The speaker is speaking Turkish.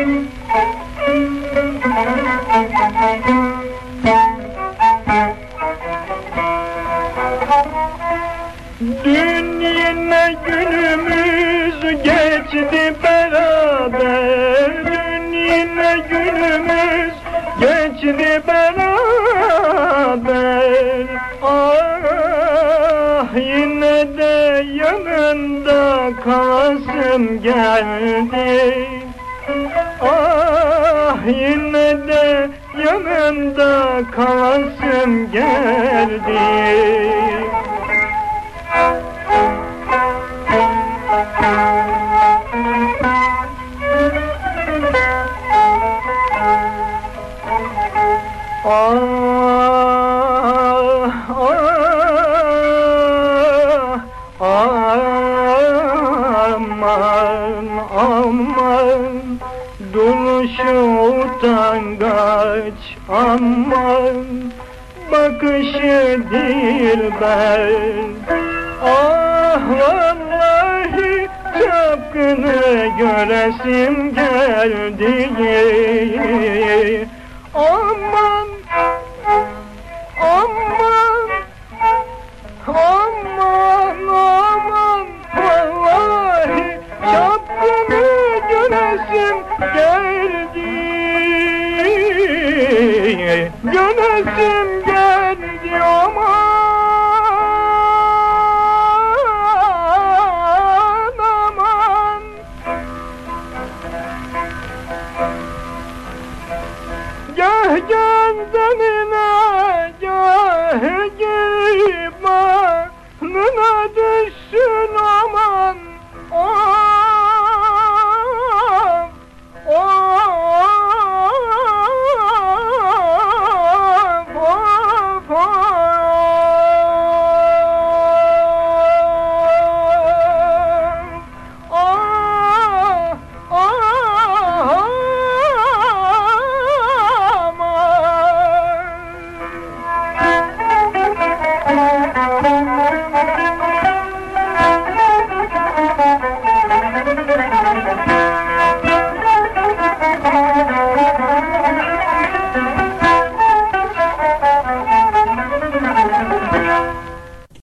Dün yine günümüz geçti beraber. Dün günümüz geçti beraber. Ah yine de yanında kalasım geldi Ah yine de yanında kalasım geldi utangaç aman Bakışı dilber Ah vallahi çapkını göresim geldi. Aman Aman Aman aman Vallahi çapkını göresim geldi Göresim geldi aman aman. Gönlüne gah Thank you.